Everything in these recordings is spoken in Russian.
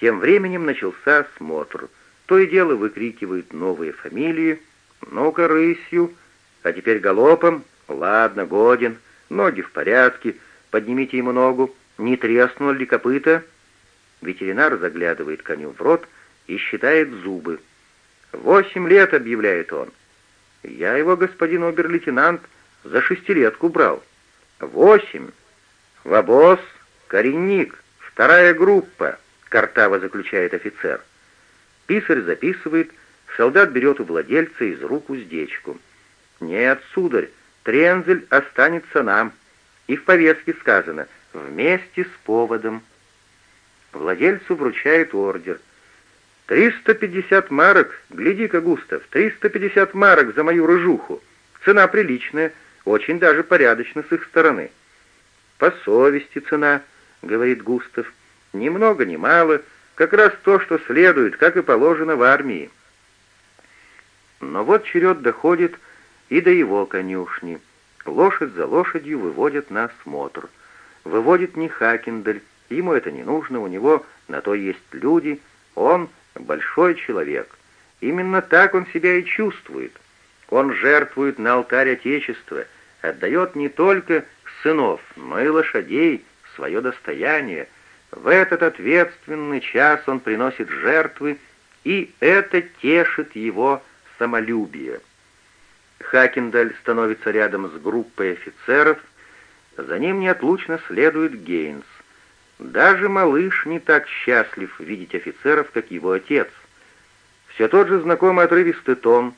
Тем временем начался осмотр. То и дело выкрикивают новые фамилии. «Ну-ка, рысью!» «А теперь галопом!» «Ладно, годен. Ноги в порядке. Поднимите ему ногу. Не треснуло ли копыта?» Ветеринар заглядывает коню в рот и считает зубы. «Восемь лет», — объявляет он. «Я его, господин обер-лейтенант, за шестилетку брал». «Восемь. В обоз, коренник, вторая группа», — картаво заключает офицер. Писарь записывает, солдат берет у владельца из рук уздечку. «Нет, сударь, Трензель останется нам». И в повестке сказано «вместе с поводом». Владельцу вручает ордер. «Триста пятьдесят марок, гляди-ка, Густав, триста пятьдесят марок за мою рыжуху. Цена приличная, очень даже порядочно с их стороны». «По совести цена», — говорит Густав. «Ни много, ни мало, как раз то, что следует, как и положено в армии». Но вот черед доходит и до его конюшни. Лошадь за лошадью выводят на осмотр. Выводит не Хакендель, ему это не нужно, у него на то есть люди, он большой человек. Именно так он себя и чувствует. Он жертвует на алтарь Отечества, отдает не только сынов, но и лошадей, свое достояние. В этот ответственный час он приносит жертвы, и это тешит его самолюбие. Хакендаль становится рядом с группой офицеров, за ним неотлучно следует Гейнс. Даже малыш не так счастлив видеть офицеров, как его отец. Все тот же знакомый отрывистый тон,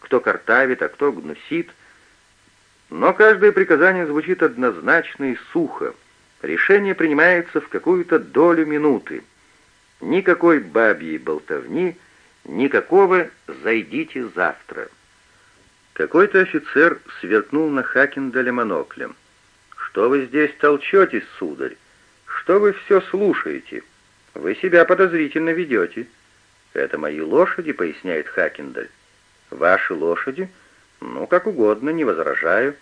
кто картавит, а кто гнусит, но каждое приказание звучит однозначно и сухо. Решение принимается в какую-то долю минуты. Никакой бабьей болтовни, никакого «зайдите завтра». Какой-то офицер сверкнул на Хакендаля моноклем. «Что вы здесь толчетесь, сударь? Что вы все слушаете? Вы себя подозрительно ведете». «Это мои лошади», — поясняет Хакендаль. «Ваши лошади? Ну, как угодно, не возражаю.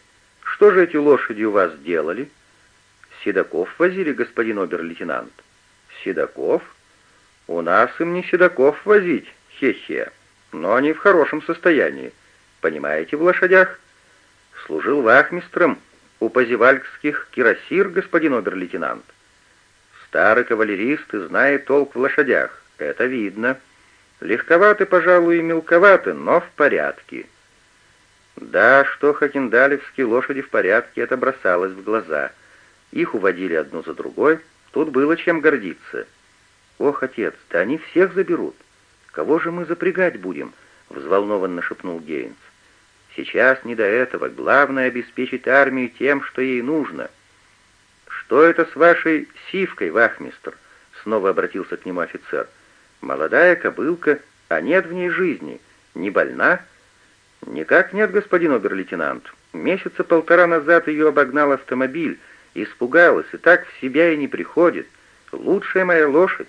Что же эти лошади у вас делали?» «Седаков возили, господин обер-лейтенант». «Седаков? У нас им не седаков возить, хе-хе, но они в хорошем состоянии. Понимаете в лошадях? Служил вахмистром у позевальских кирасир, господин обер-лейтенант. Старый кавалерист и знает толк в лошадях, это видно. Легковаты, пожалуй, и мелковаты, но в порядке. Да, что хакендалевские лошади в порядке, это бросалось в глаза. Их уводили одну за другой, тут было чем гордиться. «Ох, отец, да они всех заберут. Кого же мы запрягать будем?» — взволнованно шепнул Гейнс. Сейчас не до этого. Главное — обеспечить армию тем, что ей нужно. «Что это с вашей сивкой, вахмистр?» — снова обратился к нему офицер. «Молодая кобылка, а нет в ней жизни. Не больна?» «Никак нет, господин обер-лейтенант. Месяца полтора назад ее обогнал автомобиль. Испугалась, и так в себя и не приходит. Лучшая моя лошадь».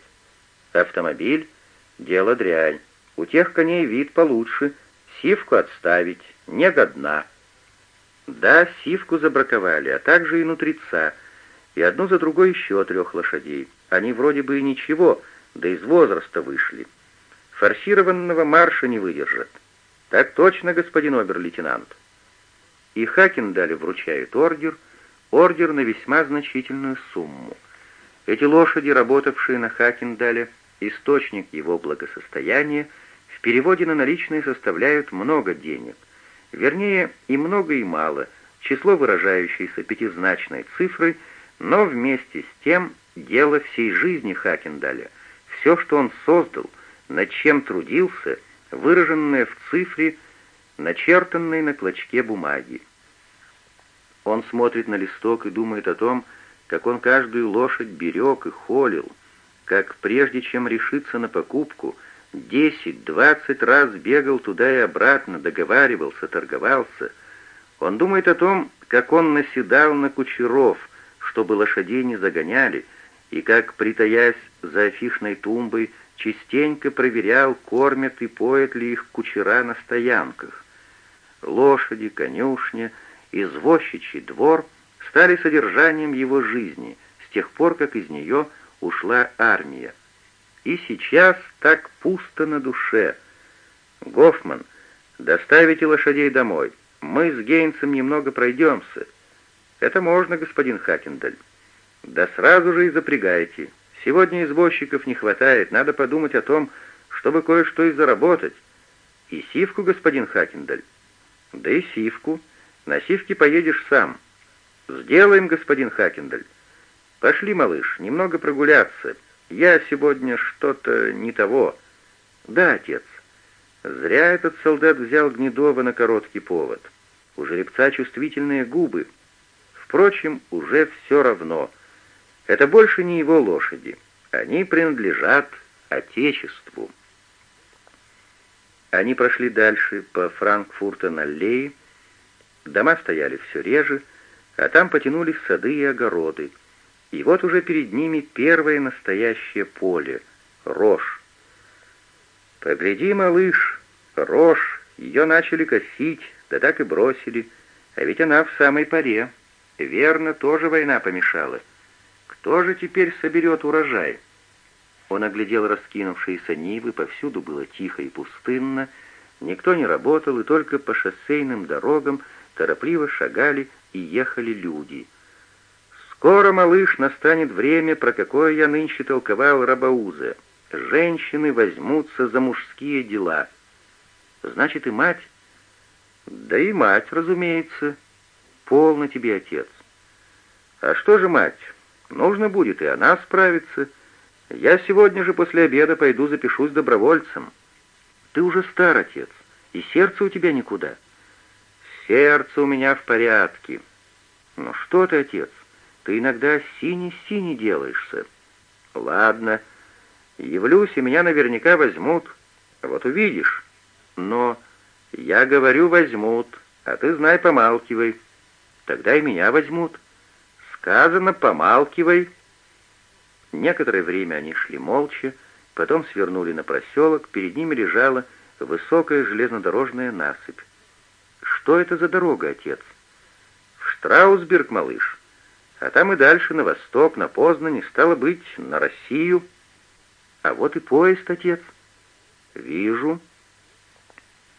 «Автомобиль? Дело дрянь. У тех коней вид получше. Сивку отставить не годна. Да, сивку забраковали, а также и нутрица, и одну за другой еще трех лошадей. Они вроде бы и ничего, да из возраста вышли. Форсированного марша не выдержат. Так точно, господин обер-лейтенант. И Хакендале вручает ордер, ордер на весьма значительную сумму. Эти лошади, работавшие на Хакендале, источник его благосостояния, в переводе на наличные составляют много денег — Вернее, и много, и мало, число, выражающееся пятизначной цифрой, но вместе с тем дело всей жизни Хакендаля, все, что он создал, над чем трудился, выраженное в цифре, начертанной на клочке бумаги. Он смотрит на листок и думает о том, как он каждую лошадь берег и холил, как прежде чем решиться на покупку — Десять, двадцать раз бегал туда и обратно, договаривался, торговался. Он думает о том, как он наседал на кучеров, чтобы лошадей не загоняли, и как, притаясь за афишной тумбой, частенько проверял, кормят и поят ли их кучера на стоянках. Лошади, конюшня, извозчичий двор стали содержанием его жизни с тех пор, как из нее ушла армия. И сейчас так пусто на душе. Гофман, доставите лошадей домой. Мы с Гейнсом немного пройдемся. Это можно, господин Хакендаль. Да сразу же и запрягайте. Сегодня извозчиков не хватает, надо подумать о том, чтобы кое-что и заработать. И сивку, господин Хакендаль. Да и сивку. На сивке поедешь сам. Сделаем, господин Хакендаль. Пошли, малыш, немного прогуляться. Я сегодня что-то не того. Да, отец. Зря этот солдат взял Гнедова на короткий повод. У жеребца чувствительные губы. Впрочем, уже все равно. Это больше не его лошади. Они принадлежат Отечеству. Они прошли дальше по Франкфуртен-аллее. Дома стояли все реже, а там потянулись сады и огороды. И вот уже перед ними первое настоящее поле — рожь. «Погляди, малыш, рожь, ее начали косить, да так и бросили, а ведь она в самой паре. Верно, тоже война помешала. Кто же теперь соберет урожай?» Он оглядел раскинувшиеся нивы, повсюду было тихо и пустынно, никто не работал, и только по шоссейным дорогам торопливо шагали и ехали люди. «Скоро, малыш, настанет время, про какое я нынче толковал Рабауза. Женщины возьмутся за мужские дела. Значит, и мать?» «Да и мать, разумеется. Полно тебе, отец». «А что же мать? Нужно будет и она справиться. Я сегодня же после обеда пойду запишусь добровольцем. Ты уже стар, отец, и сердце у тебя никуда». Сердце у меня в порядке. Ну что ты, отец, ты иногда синий-синий делаешься. Ладно, явлюсь, и меня наверняка возьмут. Вот увидишь. Но я говорю, возьмут, а ты, знай, помалкивай. Тогда и меня возьмут. Сказано, помалкивай. Некоторое время они шли молча, потом свернули на проселок, перед ними лежала высокая железнодорожная насыпь. «Что это за дорога, отец?» «В Штраусберг, малыш. А там и дальше, на восток, на Познань, стало быть, на Россию. А вот и поезд, отец». «Вижу».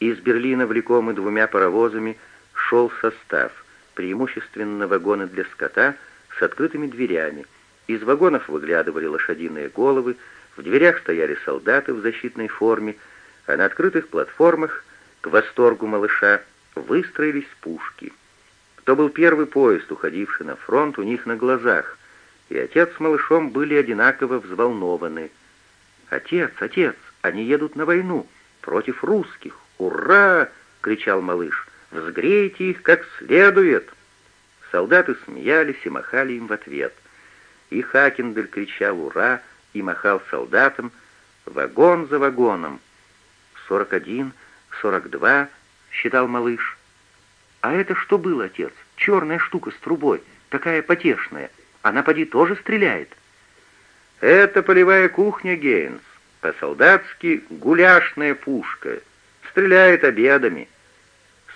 Из Берлина, влекомый двумя паровозами, шел состав, преимущественно вагоны для скота с открытыми дверями. Из вагонов выглядывали лошадиные головы, в дверях стояли солдаты в защитной форме, а на открытых платформах, к восторгу малыша, выстроились пушки. То был первый поезд, уходивший на фронт у них на глазах, и отец с малышом были одинаково взволнованы. «Отец, отец, они едут на войну, против русских! Ура!» — кричал малыш. «Взгрейте их как следует!» Солдаты смеялись и махали им в ответ. И Хакендель кричал «Ура!» и махал солдатам вагон за вагоном. «Сорок один, сорок два, считал малыш. «А это что было, отец? Черная штука с трубой, такая потешная. Она, поди, тоже стреляет?» «Это полевая кухня, Гейнс. По-солдатски гуляшная пушка. Стреляет обедами».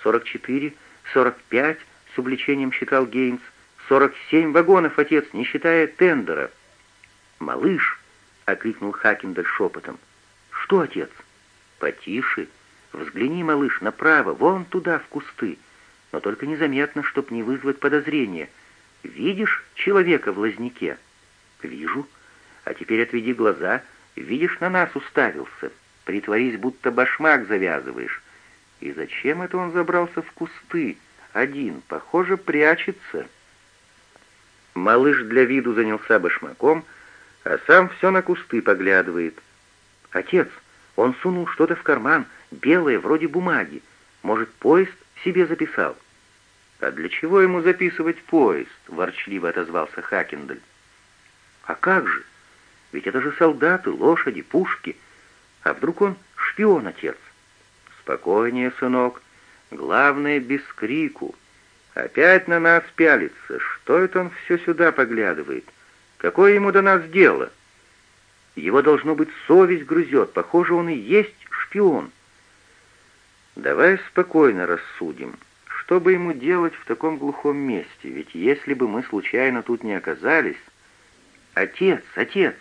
«Сорок четыре, сорок пять», — с увлечением считал Гейнс. «Сорок семь вагонов, отец, не считая тендера». «Малыш!» — окликнул Хакендаль шепотом. «Что, отец?» «Потише!» Взгляни, малыш, направо, вон туда, в кусты. Но только незаметно, чтоб не вызвать подозрения. Видишь человека в лазнике? Вижу. А теперь отведи глаза. Видишь, на нас уставился. Притворись, будто башмак завязываешь. И зачем это он забрался в кусты? Один, похоже, прячется. Малыш для виду занялся башмаком, а сам все на кусты поглядывает. «Отец, он сунул что-то в карман, белое, вроде бумаги. Может, поезд себе записал?» «А для чего ему записывать поезд?» — ворчливо отозвался Хакендель. «А как же? Ведь это же солдаты, лошади, пушки. А вдруг он шпион, отец?» «Спокойнее, сынок. Главное, без крику. Опять на нас пялится. Что это он все сюда поглядывает? Какое ему до нас дело?» «Его, должно быть, совесть грызет. Похоже, он и есть шпион». Давай спокойно рассудим. Что бы ему делать в таком глухом месте? Ведь если бы мы случайно тут не оказались... Отец, отец,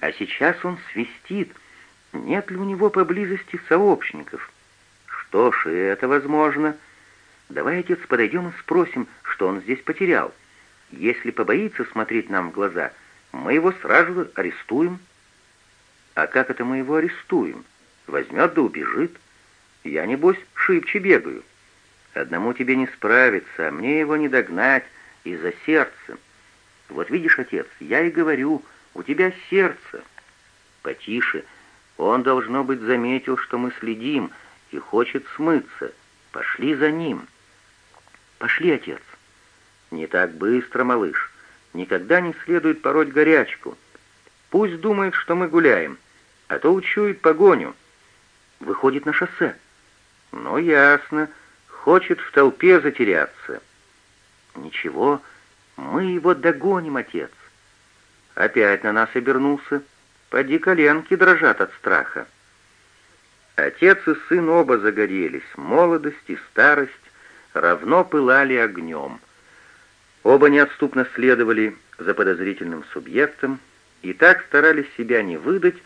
а сейчас он свистит. Нет ли у него поблизости сообщников? Что ж, и это возможно. Давай, отец, подойдем и спросим, что он здесь потерял. Если побоится смотреть нам в глаза, мы его сразу арестуем. А как это мы его арестуем? Возьмет да убежит. Я, небось, шибче бегаю. Одному тебе не справиться, а мне его не догнать из-за сердца. Вот видишь, отец, я и говорю, у тебя сердце. Потише. Он, должно быть, заметил, что мы следим и хочет смыться. Пошли за ним. Пошли, отец. Не так быстро, малыш. Никогда не следует пороть горячку. Пусть думает, что мы гуляем, а то учует погоню. Выходит на шоссе. Ну, ясно. Хочет в толпе затеряться. Ничего, мы его догоним, отец. Опять на нас обернулся. Поди коленки дрожат от страха. Отец и сын оба загорелись, молодость и старость равно пылали огнем. Оба неотступно следовали за подозрительным субъектом и так старались себя не выдать,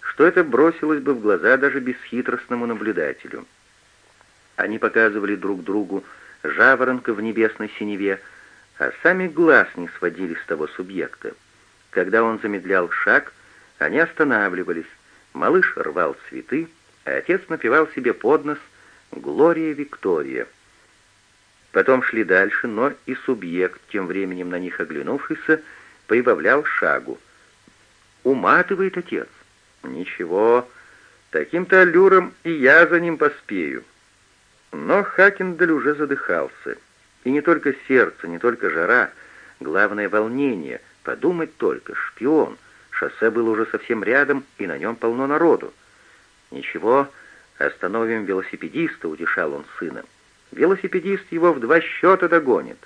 что это бросилось бы в глаза даже бесхитростному наблюдателю. Они показывали друг другу жаворонка в небесной синеве, а сами глаз не сводили с того субъекта. Когда он замедлял шаг, они останавливались, малыш рвал цветы, а отец напевал себе под нос «Глория Виктория». Потом шли дальше, но и субъект, тем временем на них оглянувшийся, прибавлял шагу. «Уматывает отец». «Ничего, таким-то аллюром и я за ним поспею». Но Хакендель уже задыхался. И не только сердце, не только жара, главное волнение, Подумать только, шпион. Шоссе было уже совсем рядом, и на нем полно народу. Ничего, остановим велосипедиста, утешал он сына. Велосипедист его в два счета догонит.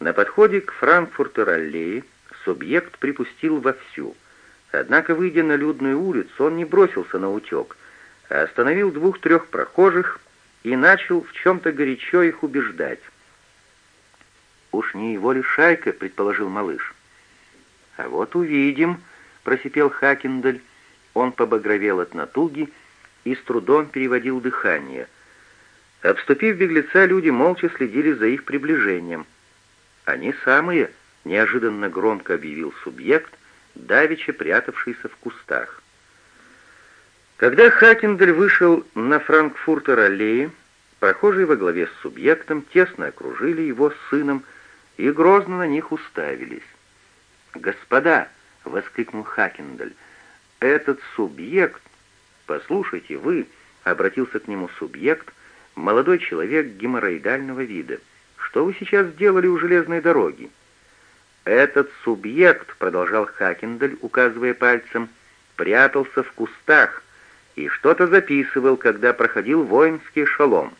На подходе к Франкфуртер-аллее субъект припустил вовсю. Однако, выйдя на людную улицу, он не бросился на утек, остановил двух-трех прохожих и начал в чем-то горячо их убеждать. «Уж не его ли шайка?» — предположил малыш. «А вот увидим», — просипел Хакендель. Он побагровел от натуги и с трудом переводил дыхание. Обступив беглеца, люди молча следили за их приближением. «Они самые», — неожиданно громко объявил субъект, давеча прятавшийся в кустах. Когда Хакендель вышел на Франкфуртер-аллее, прохожие во главе с субъектом тесно окружили его с сыном, и грозно на них уставились. «Господа!» — воскликнул Хакендель. «Этот субъект...» «Послушайте, вы...» — обратился к нему субъект, молодой человек геморроидального вида. «Что вы сейчас сделали у железной дороги?» «Этот субъект», — продолжал Хакендель, указывая пальцем, — «прятался в кустах и что-то записывал, когда проходил воинский шалом».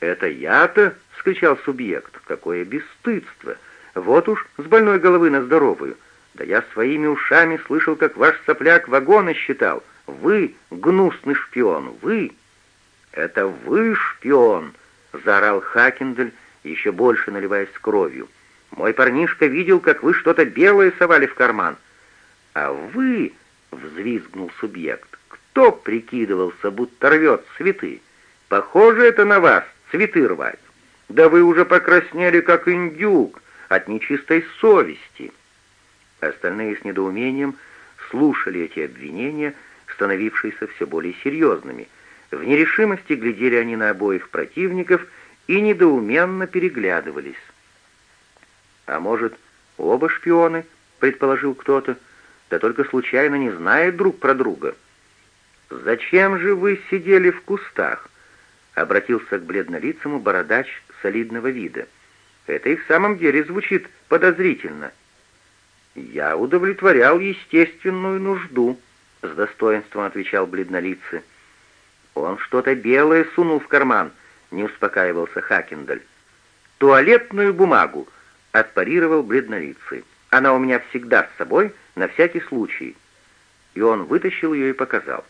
«Это я-то?» — вскричал субъект. «Какое бесстыдство! Вот уж с больной головы на здоровую! Да я своими ушами слышал, как ваш сопляк вагоны считал. Вы гнусный шпион, вы!» «Это вы шпион!» — заорал Хакендель, еще больше наливаясь кровью. «Мой парнишка видел, как вы что-то белое совали в карман». «А вы...» — взвизгнул субъект. «Кто прикидывался, будто рвет цветы? Похоже это на вас, цветы рвать. Да вы уже покраснели, как индюк, от нечистой совести». Остальные с недоумением слушали эти обвинения, становившиеся все более серьезными. В нерешимости глядели они на обоих противников и недоуменно переглядывались. «А может, оба шпионы?» — предположил кто-то. «Да только случайно не знают друг про друга». «Зачем же вы сидели в кустах?» — обратился к бледнолицему бородач солидного вида. «Это и в самом деле звучит подозрительно». «Я удовлетворял естественную нужду», — с достоинством отвечал бледнолицый. «Он что-то белое сунул в карман», — не успокаивался Хакендаль. «Туалетную бумагу», — отпарировал бледнолицый. «Она у меня всегда с собой, на всякий случай». И он вытащил ее и показал.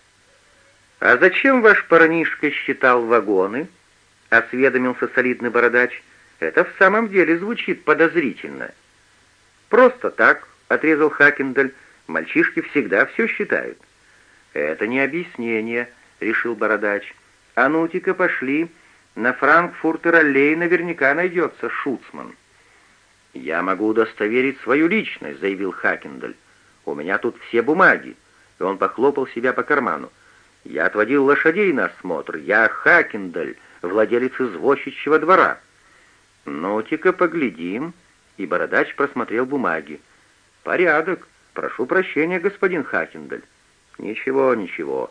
«А зачем ваш парнишка считал вагоны?» — осведомился солидный бородач. «Это в самом деле звучит подозрительно». «Просто так», — отрезал Хакендаль. «Мальчишки всегда все считают». «Это не объяснение», — решил Бородач. «А ну-ка, пошли. На Франкфуртер-аллее наверняка найдется Шуцман». «Я могу удостоверить свою личность», — заявил Хакендаль. «У меня тут все бумаги». И он похлопал себя по карману. «Я отводил лошадей на осмотр. Я Хакендаль, владелец извозчичьего двора». «Ну-ка, поглядим». И бородач просмотрел бумаги. «Порядок. Прошу прощения, господин Хакендаль». «Ничего, ничего.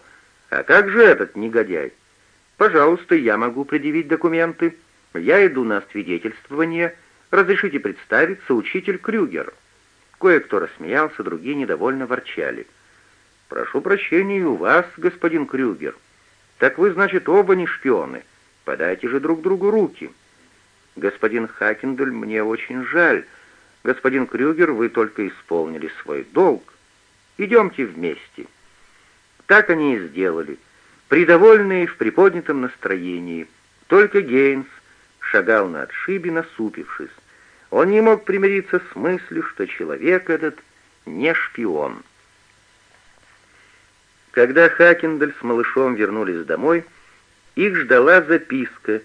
А как же этот негодяй?» «Пожалуйста, я могу предъявить документы. Я иду на свидетельствование». «Разрешите представиться, учитель Крюгер». Кое-кто рассмеялся, другие недовольно ворчали. «Прошу прощения у вас, господин Крюгер. Так вы, значит, оба не шпионы. Подайте же друг другу руки». «Господин Хакендель, мне очень жаль. Господин Крюгер, вы только исполнили свой долг. Идемте вместе». Так они и сделали, придовольные в приподнятом настроении. Только Гейнс шагал на отшибе, насупившись. Он не мог примириться с мыслью, что человек этот не шпион. Когда Хакендаль с малышом вернулись домой, их ждала записка,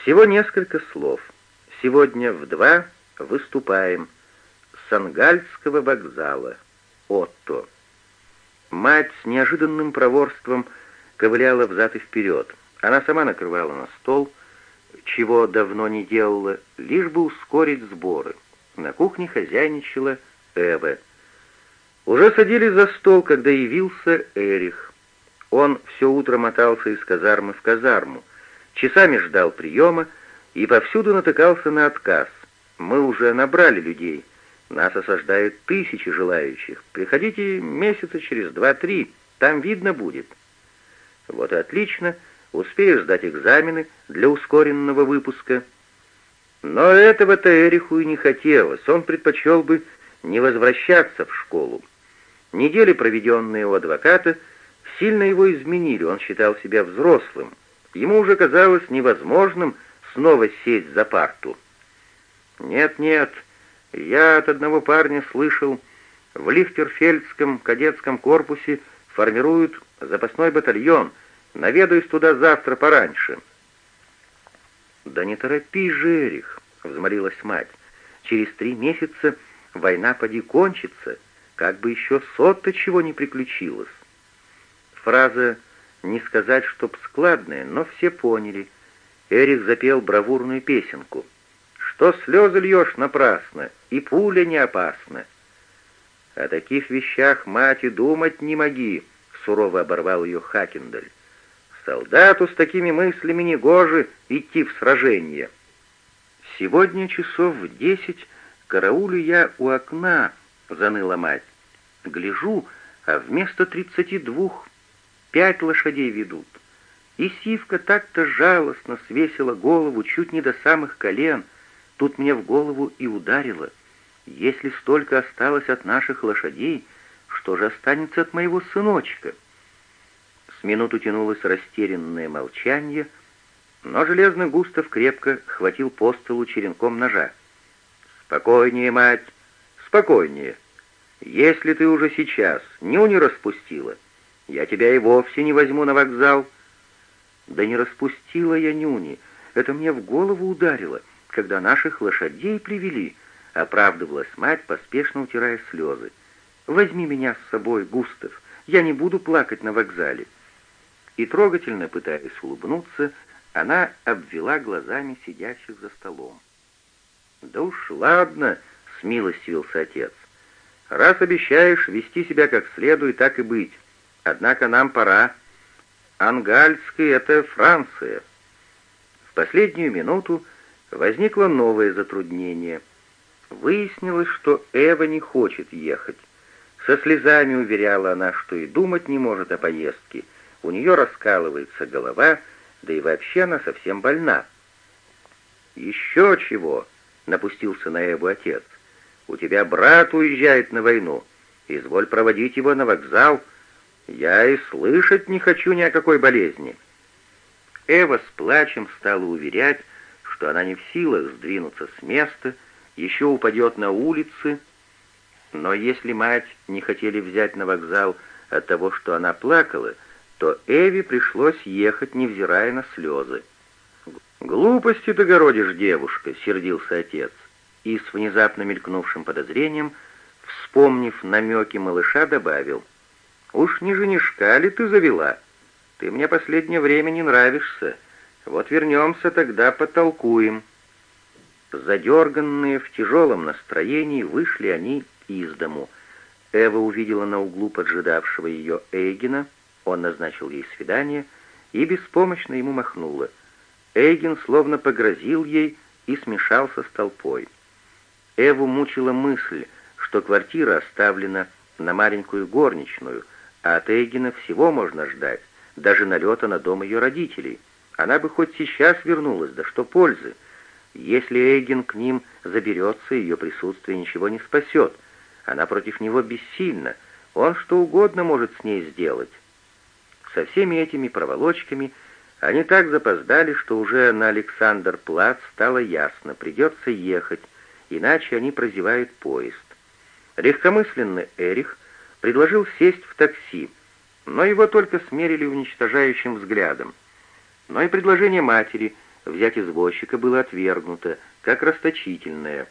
всего несколько слов. «Сегодня в два выступаем. С Ангальского вокзала. Отто». Мать с неожиданным проворством ковыляла взад и вперед. Она сама накрывала на стол, чего давно не делала, лишь бы ускорить сборы. На кухне хозяйничала Эва. Уже садились за стол, когда явился Эрих. Он все утро мотался из казармы в казарму, часами ждал приема и повсюду натыкался на отказ. «Мы уже набрали людей. Нас осаждают тысячи желающих. Приходите месяца через два-три, там видно будет». «Вот и отлично успею сдать экзамены для ускоренного выпуска. Но этого-то Эриху и не хотелось, он предпочел бы не возвращаться в школу. Недели, проведенные у адвоката, сильно его изменили, он считал себя взрослым. Ему уже казалось невозможным снова сесть за парту. «Нет-нет, я от одного парня слышал, в Лихтерфельдском кадетском корпусе формируют запасной батальон — Наведаюсь туда завтра пораньше». «Да не торопись же, Эрих», — взмолилась мать. «Через три месяца война поди кончится, как бы еще сот-то чего не приключилось». Фраза «не сказать, чтоб складная», но все поняли. Эрих запел бравурную песенку. «Что слезы льешь напрасно, и пуля не опасна». «О таких вещах, мать, и думать не моги», — сурово оборвал ее Хакендаль. Солдату с такими мыслями негоже идти в сражение. Сегодня часов в десять караулю я у окна, заныла мать. Гляжу, а вместо тридцати двух пять лошадей ведут. И сивка так-то жалостно свесила голову чуть не до самых колен. Тут мне в голову и ударило. Если столько осталось от наших лошадей, что же останется от моего сыночка?» С минуту тянулось растерянное молчание, но железный Густав крепко хватил по столу черенком ножа. «Спокойнее, мать, спокойнее. Если ты уже сейчас нюни распустила, я тебя и вовсе не возьму на вокзал». «Да не распустила я нюни, это мне в голову ударило, когда наших лошадей привели», — оправдывалась мать, поспешно утирая слезы. «Возьми меня с собой, Густав, я не буду плакать на вокзале» и, трогательно пытаясь улыбнуться, она обвела глазами сидящих за столом. «Да уж ладно», — смилостивился отец. «Раз обещаешь вести себя как следует, так и быть. Однако нам пора. Ангальский — это Франция». В последнюю минуту возникло новое затруднение. Выяснилось, что Эва не хочет ехать. Со слезами уверяла она, что и думать не может о поездке — у нее раскалывается голова, да и вообще она совсем больна. «Еще чего!» — напустился на Эву отец. «У тебя брат уезжает на войну. Изволь проводить его на вокзал. Я и слышать не хочу ни о какой болезни». Эва с плачем стала уверять, что она не в силах сдвинуться с места, еще упадет на улице. Но если мать не хотели взять на вокзал от того, что она плакала, то Эви пришлось ехать, невзирая на слезы. «Глупости ты городишь, девушка», — сердился отец, и с внезапно мелькнувшим подозрением, вспомнив намеки малыша, добавил, «Уж не женишка ли ты завела? Ты мне последнее время не нравишься. Вот вернемся, тогда потолкуем». Задерганные в тяжелом настроении вышли они из дому. Эва увидела на углу поджидавшего ее Эйгена, он назначил ей свидание и беспомощно ему махнула. Эйген словно погрозил ей и смешался с толпой. Эву мучила мысль, что квартира оставлена на маленькую горничную, а от Эйгена всего можно ждать, даже налета на дом ее родителей. Она бы хоть сейчас вернулась, да что пользы. Если Эйген к ним заберется, ее присутствие ничего не спасет. Она против него бессильна, он что угодно может с ней сделать. Со всеми этими проволочками они так запоздали, что уже на Александр-Плац стало ясно, придется ехать, иначе они прозевают поезд. Легкомысленный Эрих предложил сесть в такси, но его только смерили уничтожающим взглядом. Но и предложение матери взять извозчика было отвергнуто, как расточительное.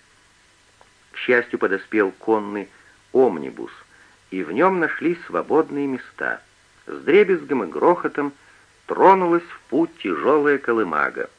К счастью, подоспел конный омнибус, и в нем нашлись свободные места. С дребезгом и грохотом тронулась в путь тяжелая колымага.